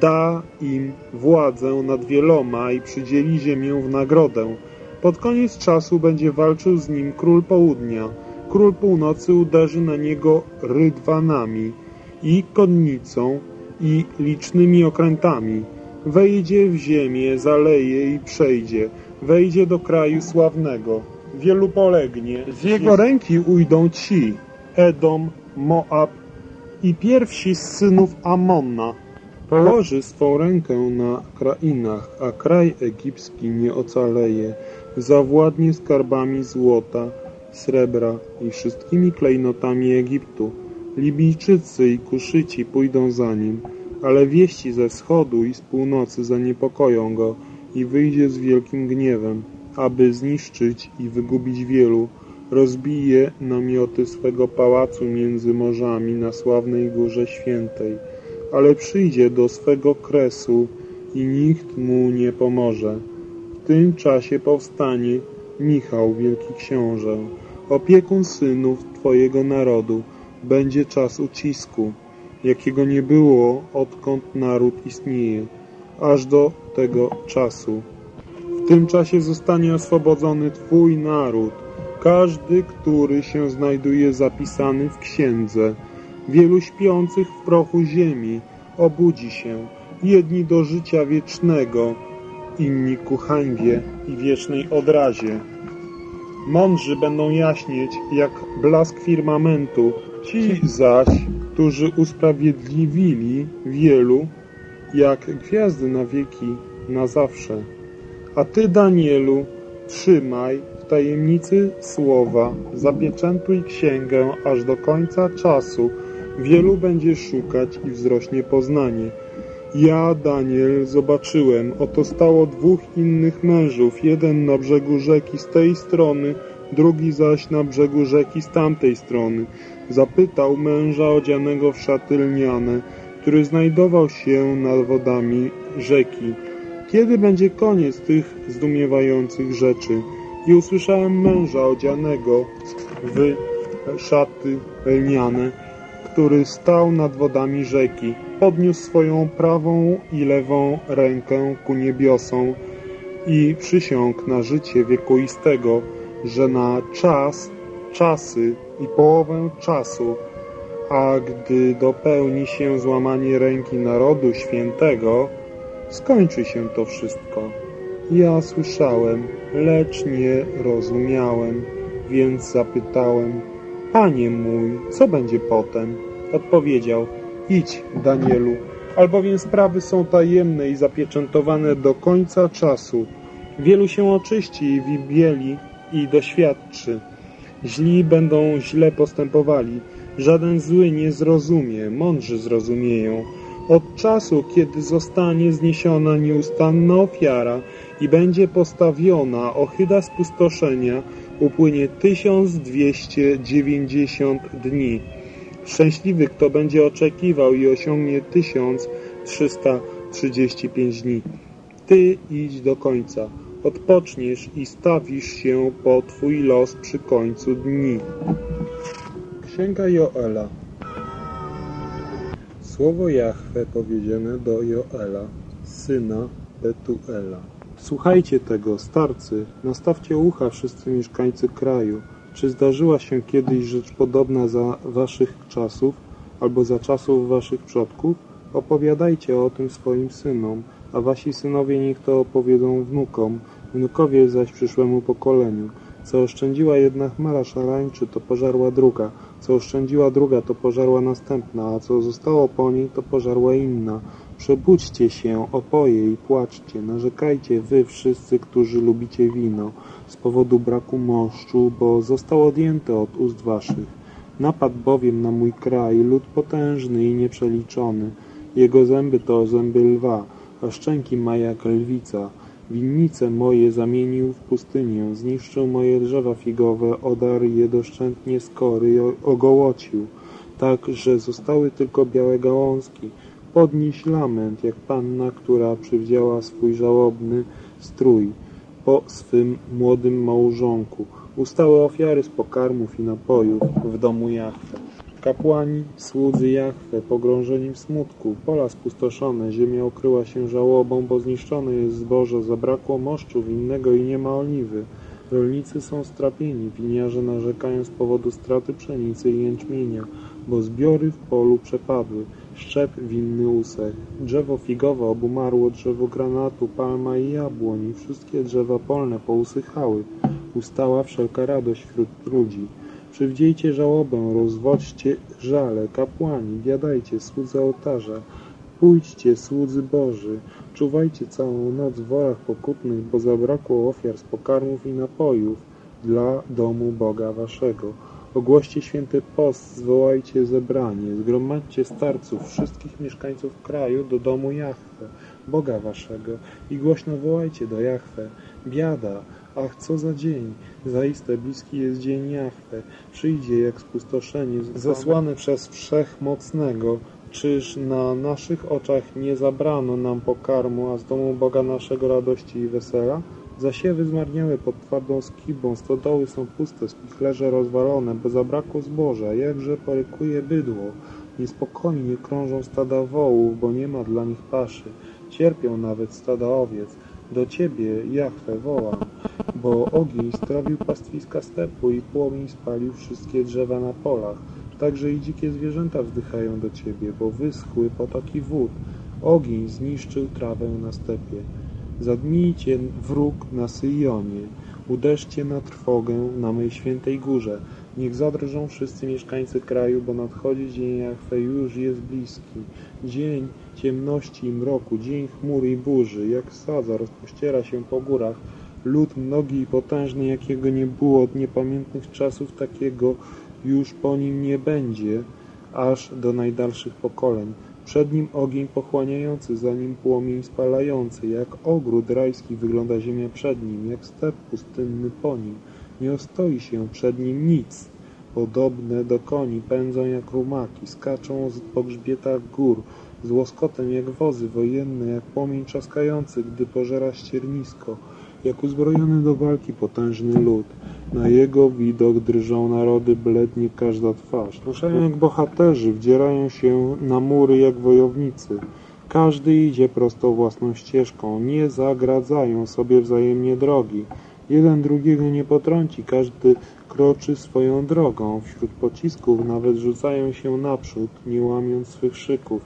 da im władzę nad wieloma i przydzieli ziemię w nagrodę. Pod koniec czasu będzie walczył z nim król południa. Król północy uderzy na niego rydwanami i konnicą i licznymi okrętami. Wejdzie w ziemię, zaleje i przejdzie. Wejdzie do kraju sławnego. Wielu polegnie. Z jego ręki ujdą ci Edom, Moab i pierwsi z synów Amona, Położy swą rękę na krainach, a kraj egipski nie ocaleje. Zawładnie skarbami złota, srebra i wszystkimi klejnotami Egiptu. Libijczycy i Kuszyci pójdą za nim, ale wieści ze wschodu i z północy zaniepokoją go i wyjdzie z wielkim gniewem, aby zniszczyć i wygubić wielu. Rozbije namioty swego pałacu między morzami na sławnej górze świętej ale przyjdzie do swego kresu i nikt mu nie pomoże. W tym czasie powstanie Michał, wielki książę, opiekun synów Twojego narodu. Będzie czas ucisku, jakiego nie było, odkąd naród istnieje, aż do tego czasu. W tym czasie zostanie oswobodzony Twój naród, każdy, który się znajduje zapisany w księdze, Wielu śpiących w prochu ziemi obudzi się, jedni do życia wiecznego, inni ku hańbie i wiecznej odrazie. Mądrzy będą jaśnieć jak blask firmamentu, ci zaś, którzy usprawiedliwili wielu, jak gwiazdy na wieki, na zawsze. A ty, Danielu, trzymaj w tajemnicy słowa, zapieczętuj księgę aż do końca czasu, Wielu będzie szukać i wzrośnie poznanie. Ja, Daniel, zobaczyłem, oto stało dwóch innych mężów, jeden na brzegu rzeki z tej strony, drugi zaś na brzegu rzeki z tamtej strony. Zapytał męża odzianego w szaty lniane, który znajdował się nad wodami rzeki. Kiedy będzie koniec tych zdumiewających rzeczy? I usłyszałem męża odzianego w szaty lniane, który stał nad wodami rzeki, podniósł swoją prawą i lewą rękę ku niebiosom i przysiągł na życie wiekuistego, że na czas, czasy i połowę czasu, a gdy dopełni się złamanie ręki narodu świętego, skończy się to wszystko. Ja słyszałem, lecz nie rozumiałem, więc zapytałem, Panie mój, co będzie potem? Odpowiedział, idź, Danielu, albowiem sprawy są tajemne i zapieczętowane do końca czasu. Wielu się oczyści i wibieli i doświadczy. Źli będą źle postępowali, żaden zły nie zrozumie, mądrzy zrozumieją. Od czasu, kiedy zostanie zniesiona nieustanna ofiara i będzie postawiona ohyda spustoszenia, upłynie 1290 dni. Szczęśliwy, kto będzie oczekiwał i osiągnie 1335 dni. Ty idź do końca. Odpoczniesz i stawisz się po Twój los przy końcu dni. Księga Joela Słowo Jahwe powiedziane do Joela, syna Betuela. Słuchajcie tego, starcy, nastawcie ucha wszyscy mieszkańcy kraju. Czy zdarzyła się kiedyś rzecz podobna za waszych czasów albo za czasów waszych przodków? Opowiadajcie o tym swoim synom, a wasi synowie niech to opowiedzą wnukom, wnukowie zaś przyszłemu pokoleniu. Co oszczędziła jedna chmara szarańczy, to pożarła druga. Co oszczędziła druga, to pożarła następna, a co zostało po niej, to pożarła inna. Przebudźcie się, oboje, i płaczcie, narzekajcie wy wszyscy, którzy lubicie wino, z powodu braku moszczu, bo zostało odjęte od ust waszych. Napadł bowiem na mój kraj lud potężny i nieprzeliczony. Jego zęby to zęby lwa, a szczęki ma jak lwica. Winnice moje zamienił w pustynię, zniszczył moje drzewa figowe, odarł je doszczętnie z kory i ogołocił, tak, że zostały tylko białe gałązki – podnieś lament, jak panna, która przywdziała swój żałobny strój po swym młodym małżonku. Ustały ofiary z pokarmów i napojów w domu Jachwę. Kapłani, słudzy Jachwę, pogrążeni w smutku, pola spustoszone, ziemia okryła się żałobą, bo zniszczone jest zboże, zabrakło moszczu winnego i nie ma oliwy. Rolnicy są strapieni, winiarze narzekają z powodu straty pszenicy i jęczmienia, bo zbiory w polu przepadły szczep winny łusek. Drzewo figowe obumarło, drzewo granatu, palma i jabłoń. Wszystkie drzewa polne pousychały. Ustała wszelka radość wśród ludzi. Przywdziejcie żałobę, rozwodźcie żale, kapłani, biadajcie, słudzy ołtarza. Pójdźcie, słudzy Boży, czuwajcie całą noc w worach pokutnych, bo zabrakło ofiar z pokarmów i napojów dla domu Boga waszego. Ogłoście święty post, zwołajcie zebranie, zgromadźcie starców, wszystkich mieszkańców kraju do domu Jahwe, Boga waszego, i głośno wołajcie do Jahwe. Biada, ach co za dzień, zaiste bliski jest dzień Jahwe, przyjdzie jak spustoszenie, zesłane przez Wszechmocnego, Czyż na naszych oczach nie zabrano nam pokarmu, a z domu Boga naszego radości i wesela? Zasiewy zmarniały pod twardą skibą, stodoły są puste, spichlerze rozwalone, bo zabrakło zboża, jakże porykuje bydło. Niespokojnie krążą stada wołów, bo nie ma dla nich paszy. Cierpią nawet stada owiec. Do Ciebie, Jachwę, wołam, bo ogień strawił pastwiska stepu i płomień spalił wszystkie drzewa na polach. Także i dzikie zwierzęta wzdychają do Ciebie, bo wyschły potoki wód. Ogień zniszczył trawę na stepie. Zadnijcie wróg na Syjonie, uderzcie na trwogę na mej świętej górze. Niech zadrżą wszyscy mieszkańcy kraju, bo nadchodzi dzień Jachwe już jest bliski. Dzień ciemności i mroku, dzień chmur i burzy, jak sadza rozpościera się po górach. Lud mnogi i potężny, jakiego nie było od niepamiętnych czasów, takiego już po nim nie będzie, aż do najdalszych pokoleń. Przed nim ogień pochłaniający, za nim płomień spalający, jak ogród rajski wygląda ziemia przed nim, jak step pustynny po nim. Nie ostoi się przed nim nic. Podobne do koni pędzą jak rumaki, skaczą po grzbietach gór, z łoskotem jak wozy wojenne, jak płomień trzaskający, gdy pożera ściernisko jak uzbrojony do walki potężny lud. Na jego widok drżą narody, blednie każda twarz. Ruszają jak bohaterzy, wdzierają się na mury jak wojownicy. Każdy idzie prosto własną ścieżką, nie zagradzają sobie wzajemnie drogi. Jeden drugiego nie potrąci, każdy kroczy swoją drogą. Wśród pocisków nawet rzucają się naprzód, nie łamiąc swych szyków.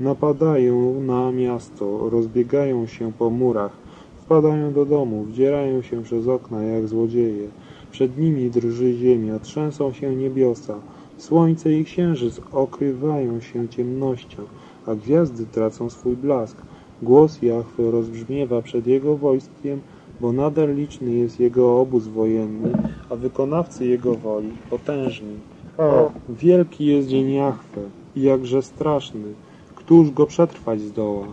Napadają na miasto, rozbiegają się po murach Wpadają do domu, wdzierają się przez okna jak złodzieje. Przed nimi drży ziemia, trzęsą się niebiosa. Słońce i księżyc okrywają się ciemnością, a gwiazdy tracą swój blask. Głos Jachwy rozbrzmiewa przed jego wojskiem, bo nadal liczny jest jego obóz wojenny, a wykonawcy jego woli potężni. O, wielki jest dzień Jachwy i jakże straszny. Któż go przetrwać zdoła?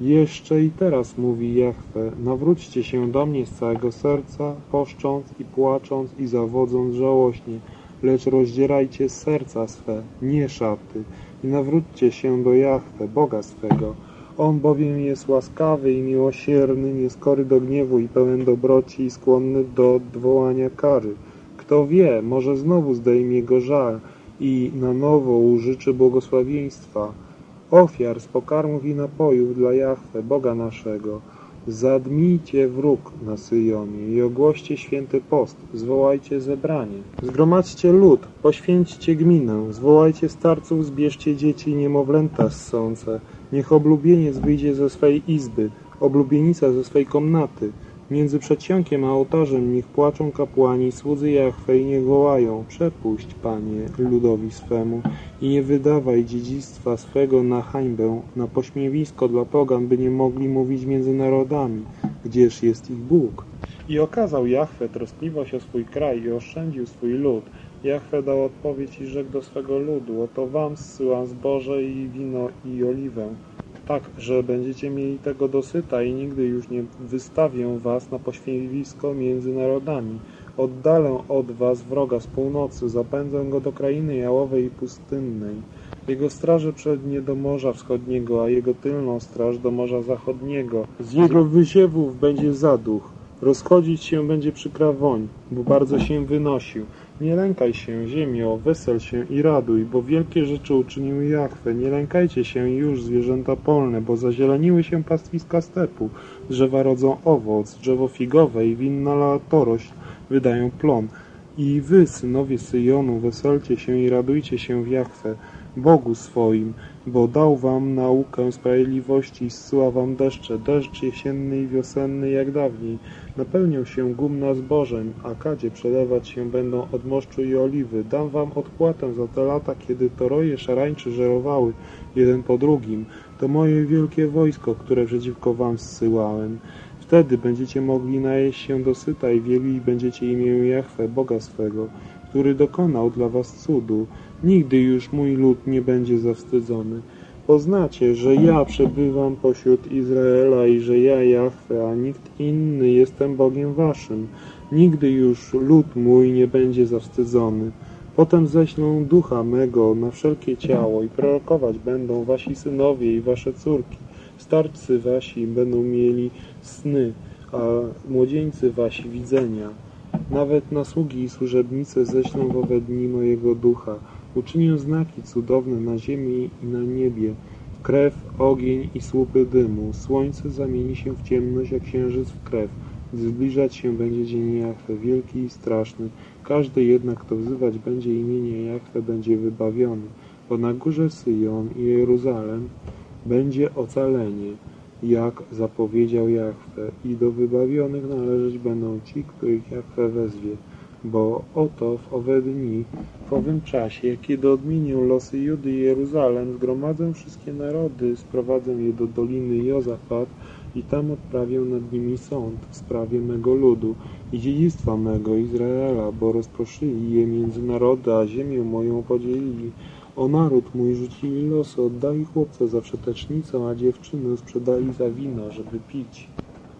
Jeszcze i teraz mówi Jachwę, nawróćcie się do mnie z całego serca, poszcząc i płacząc i zawodząc żałośnie, lecz rozdzierajcie serca swe, nie szaty, i nawróćcie się do Jachwę, Boga swego. On bowiem jest łaskawy i miłosierny, nieskory do gniewu i pełen dobroci i skłonny do odwołania kary. Kto wie, może znowu zdejmie go żal i na nowo użyczy błogosławieństwa ofiar z pokarmów i napojów dla Jahwe, Boga naszego. Zadmijcie wróg na Syjonie i ogłoście święty post, zwołajcie zebranie. Zgromadźcie lud, poświęćcie gminę, zwołajcie starców, zbierzcie dzieci i niemowlęta ssące. Niech oblubieniec wyjdzie ze swej izby, oblubienica ze swej komnaty, Między przedsionkiem a ołtarzem niech płaczą kapłani, słudzy Jahwe i niech wołają, przepuść, Panie, ludowi swemu i nie wydawaj dziedzictwa swego na hańbę, na pośmiewisko dla pogan, by nie mogli mówić między narodami, gdzież jest ich Bóg. I okazał Jahwe troskliwość o swój kraj i oszczędził swój lud. Jahwe dał odpowiedź i rzekł do swego ludu, oto wam zsyłam zboże i wino i oliwę, tak, że będziecie mieli tego dosyta i nigdy już nie wystawię was na poświęcisko między narodami. Oddalę od was wroga z północy, zapędzę go do krainy jałowej i pustynnej. Jego straże przednie do Morza Wschodniego, a jego tylną straż do Morza Zachodniego. Z jego wyziewów będzie zaduch. Rozchodzić się będzie przykra woń, bo bardzo się wynosił. Nie lękaj się, ziemio, wesel się i raduj, bo wielkie rzeczy uczynił Jachwę. Nie lękajcie się już, zwierzęta polne, bo zazieleniły się pastwiska stepu. Drzewa rodzą owoc, drzewo figowe i winna latorość wydają plon. I wy, synowie Syjonu, weselcie się i radujcie się w Jachwę, Bogu swoim, bo dał wam naukę sprawiedliwości i zsyła wam deszcze, deszcz jesienny i wiosenny jak dawniej. Napełnią się gumna zbożem, a kadzie przelewać się będą od moszczu i oliwy. Dam wam odpłatę za te lata, kiedy toroje szarańczy żerowały jeden po drugim. To moje wielkie wojsko, które przeciwko wam zsyłałem. Wtedy będziecie mogli najeść się dosyta i wieli będziecie imię Jachwę, Boga swego, który dokonał dla was cudu. Nigdy już mój lud nie będzie zawstydzony poznacie, że ja przebywam pośród Izraela i że ja, Jahwe, a nikt inny jestem Bogiem waszym. Nigdy już lud mój nie będzie zawstydzony. Potem ześlą ducha mego na wszelkie ciało i prorokować będą wasi synowie i wasze córki. Starcy wasi będą mieli sny, a młodzieńcy wasi widzenia. Nawet na sługi i służebnice ześlą wobec dni mojego ducha, Uczynię znaki cudowne na ziemi i na niebie, krew, ogień i słupy dymu. Słońce zamieni się w ciemność, jak księżyc w krew. Zbliżać się będzie dzień Jachwy, wielki i straszny. Każdy jednak, kto wzywać będzie imienia Jachwe, będzie wybawiony. Bo na górze Syjon i Jeruzalem będzie ocalenie, jak zapowiedział Jachwę. I do wybawionych należeć będą ci, których Jachwę wezwie. Bo oto w owe dni, w owym czasie, kiedy odmienię losy Judy i Jeruzalem, zgromadzę wszystkie narody, sprowadzę je do doliny Jozafat i tam odprawię nad nimi sąd w sprawie mego ludu i dziedzictwa mego Izraela, bo rozproszyli je między narody, a ziemię moją podzielili. O naród mój rzucili losy, oddali chłopca za przetecznicę, a dziewczyny sprzedali za wino, żeby pić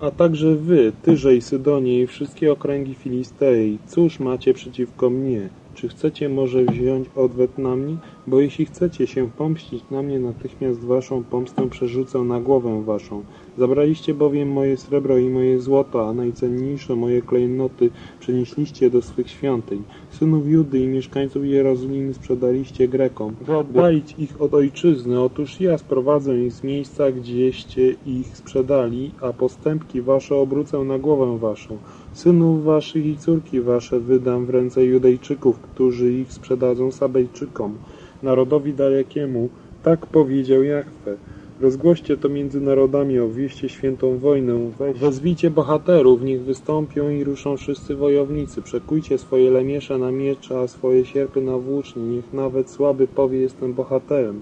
a także wy, Tyrzej, Sydonii i wszystkie okręgi Filistei, cóż macie przeciwko mnie? Czy chcecie może wziąć odwet na mnie? Bo jeśli chcecie się pomścić na mnie, natychmiast waszą pomstę przerzucę na głowę waszą. Zabraliście bowiem moje srebro i moje złoto, a najcenniejsze moje klejnoty przenieśliście do swych świątyń. Synów Judy i mieszkańców Jerozolimy sprzedaliście Grekom, by oddalić ich od ojczyzny. Otóż ja sprowadzę ich z miejsca, gdzieście ich sprzedali, a postępki wasze obrócę na głowę waszą. Synów waszych i córki wasze wydam w ręce Judejczyków, którzy ich sprzedadzą Sabejczykom, narodowi dalekiemu. Tak powiedział Jachwę. Rozgłoście to między narodami, obwieście świętą wojnę. Wezwijcie bohaterów, niech wystąpią i ruszą wszyscy wojownicy. Przekujcie swoje lemiesze na miecze, a swoje sierpy na włócznie. Niech nawet słaby powie, jestem bohaterem.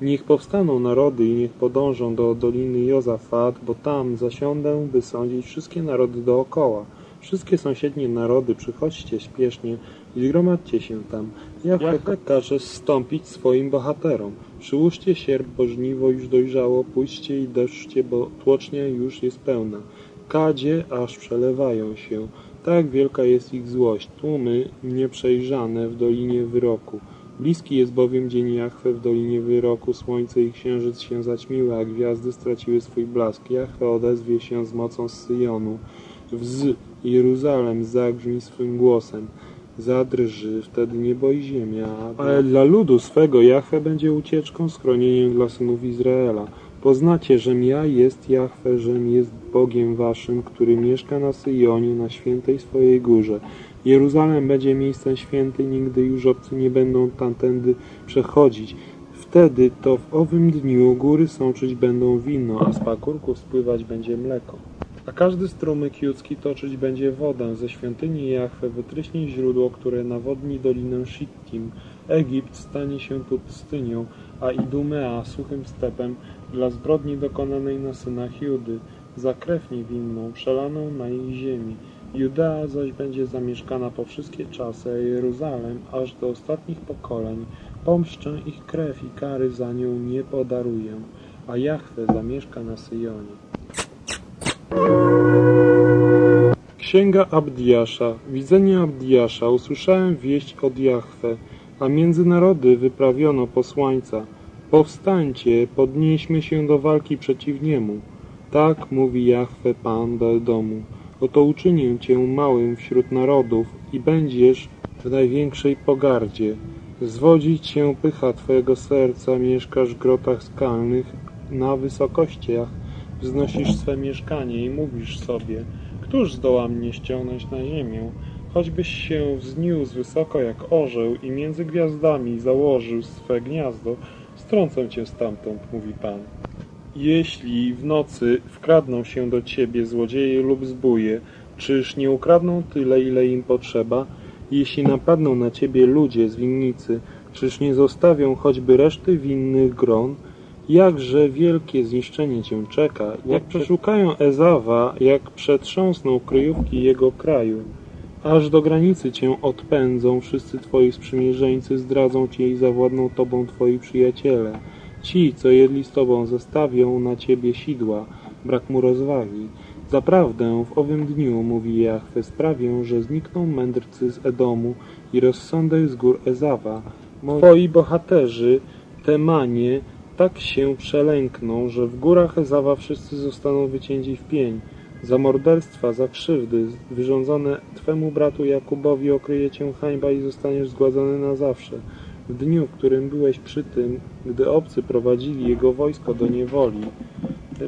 Niech powstaną narody i niech podążą do Doliny Jozafat, bo tam zasiądę, by sądzić wszystkie narody dookoła. Wszystkie sąsiednie narody, przychodźcie śpiesznie i zgromadźcie się tam. Ja, ja każe zstąpić swoim bohaterom. Przyłóżcie sierp, bo żniwo już dojrzało, pójdźcie i deszczcie, bo tłocznia już jest pełna. Kadzie aż przelewają się. Tak wielka jest ich złość. Tłumy nieprzejrzane w Dolinie Wyroku. Bliski jest bowiem dzień Jachwe w Dolinie Wyroku. Słońce i księżyc się zaćmiły, a gwiazdy straciły swój blask. Jachwe odezwie się z mocą z Syjonu. Wz Jeruzalem zagrzmi swym głosem zadrży wtedy niebo i ziemia, ale dla ludu swego Jahwe będzie ucieczką, schronieniem dla synów Izraela. Poznacie, żem ja jest Jahwe, żem jest Bogiem waszym, który mieszka na Syjonie, na świętej swojej górze. Jeruzalem będzie miejscem świętym, nigdy już obcy nie będą tamtędy przechodzić. Wtedy to w owym dniu góry sączyć będą wino, a z pakurków spływać będzie mleko. A każdy strumyk judzki toczyć będzie wodę ze świątyni Jahwe, wytryśnij źródło, które nawodni dolinę Shittim. Egipt stanie się pustynią, a Idumea suchym stepem dla zbrodni dokonanej na synach Judy, za krew niewinną przelaną na ich ziemi. Judea zaś będzie zamieszkana po wszystkie czasy, a Jeruzalem aż do ostatnich pokoleń. Pomszczę ich krew i kary za nią nie podaruję, a Jahwe zamieszka na Syjonie. Księga Abdiasza, widzenie Abdiasza, usłyszałem wieść od Jahwe, a między narody wyprawiono posłańca. Powstańcie, podnieśmy się do walki przeciw niemu. Tak mówi Jahwe Pan Beldomu. Oto uczynię cię małym wśród narodów i będziesz w największej pogardzie. Zwodzić się pycha twojego serca, mieszkasz w grotach skalnych, na wysokościach, Wznosisz swe mieszkanie i mówisz sobie, któż zdoła mnie ściągnąć na ziemię? Choćbyś się wzniósł wysoko jak orzeł i między gwiazdami założył swe gniazdo, strącę cię stamtąd, mówi Pan. Jeśli w nocy wkradną się do ciebie złodzieje lub zbóje, czyż nie ukradną tyle, ile im potrzeba? Jeśli napadną na ciebie ludzie z winnicy, czyż nie zostawią choćby reszty winnych gron? Jakże wielkie zniszczenie cię czeka, jak przeszukają Ezawa, jak przetrząsną kryjówki jego kraju. Aż do granicy cię odpędzą, wszyscy twoi sprzymierzeńcy zdradzą cię i zawładną tobą twoi przyjaciele. Ci, co jedli z tobą, zostawią na ciebie sidła, brak mu rozwagi. Zaprawdę w owym dniu, mówi Jahwe, sprawię, że znikną mędrcy z Edomu i rozsądek z gór Ezawa. Moi bohaterzy, Temanie, tak się przelękną, że w górach Ezawa wszyscy zostaną wycięci w pień. Za morderstwa, za krzywdy wyrządzone Twemu bratu Jakubowi okryje Cię hańba i zostaniesz zgładzony na zawsze. W dniu, w którym byłeś przy tym, gdy obcy prowadzili jego wojsko do niewoli,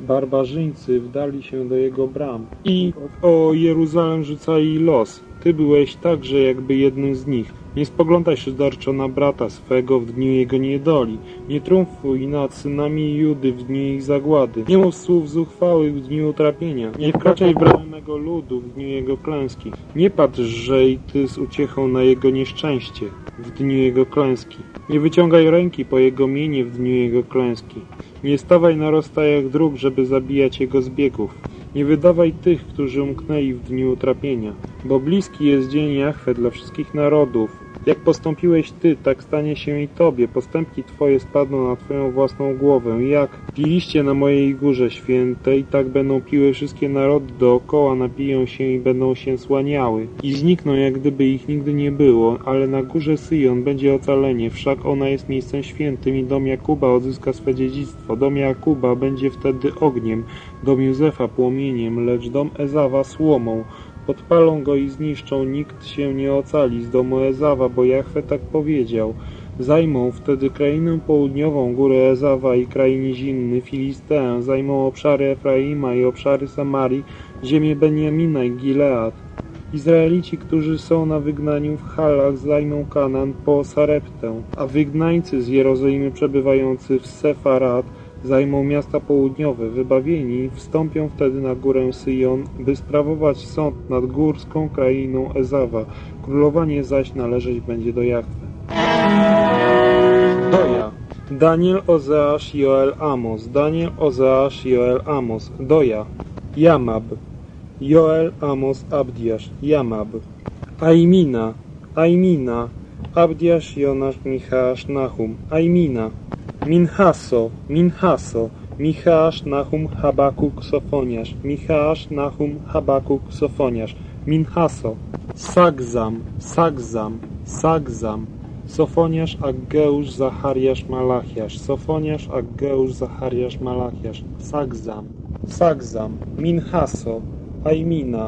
barbarzyńcy wdali się do jego bram i o Jeruzalem rzucali los, ty byłeś także jakby jednym z nich. Nie spoglądaj szyderczo na brata swego w dniu jego niedoli. Nie trumfuj nad synami Judy w dniu ich zagłady. Nie mów słów zuchwałych w dniu utrapienia. Nie wkraczaj bramnego ludu w dniu jego klęski. Nie patrz, że i ty z uciechą na jego nieszczęście w dniu jego klęski. Nie wyciągaj ręki po jego mienie w dniu jego klęski. Nie stawaj na rozstajach dróg, żeby zabijać jego zbiegów. Nie wydawaj tych, którzy umknęli w dniu utrapienia, bo bliski jest dzień Jachwy dla wszystkich narodów. Jak postąpiłeś Ty, tak stanie się i Tobie. Postępki Twoje spadną na Twoją własną głowę. Jak piliście na mojej górze świętej, tak będą piły wszystkie narody dookoła, napiją się i będą się słaniały. I znikną, jak gdyby ich nigdy nie było. Ale na górze Syjon będzie ocalenie, wszak ona jest miejscem świętym i dom Jakuba odzyska swe dziedzictwo. Dom Jakuba będzie wtedy ogniem, dom Józefa płomieniem, lecz dom Ezawa słomą. Podpalą go i zniszczą, nikt się nie ocali z domu Ezawa, bo Jachwę tak powiedział. Zajmą wtedy krainę południową, górę Ezawa i kraj nizinny, Filisteę, zajmą obszary Efraima i obszary Samarii, ziemię Benjamina i Gilead. Izraelici, którzy są na wygnaniu w Halach, zajmą Kanan po Sareptę, a wygnańcy z Jerozolimy przebywający w Sefarad zajmą miasta południowe, wybawieni wstąpią wtedy na górę Syjon, by sprawować sąd nad górską krainą Ezawa, królowanie zaś należeć będzie do Jachwy. Doja Daniel, Ozeasz, Joel, Amos. Daniel, Ozeasz, Joel, Amos. Doja Jamab. Joel, Amos, Abdiasz. Jamab. Aimina. Aimina. Abdiasz, Jonasz, Michasz, Nahum. Aimina. Minhaso, Minhaso, Michasz, Nahum, Habakuk, Sofoniasz, Michasz, Nahum, Habakuk, Sofoniasz, Minhaso, Sagzam, Sagzam, Sagzam, Sofoniasz, Aggeusz, Zachariasz, Malachiasz, Sofoniasz, Aggeusz, Zachariasz, Malachiasz, Sagzam, Sagzam, Minhaso, Aimina,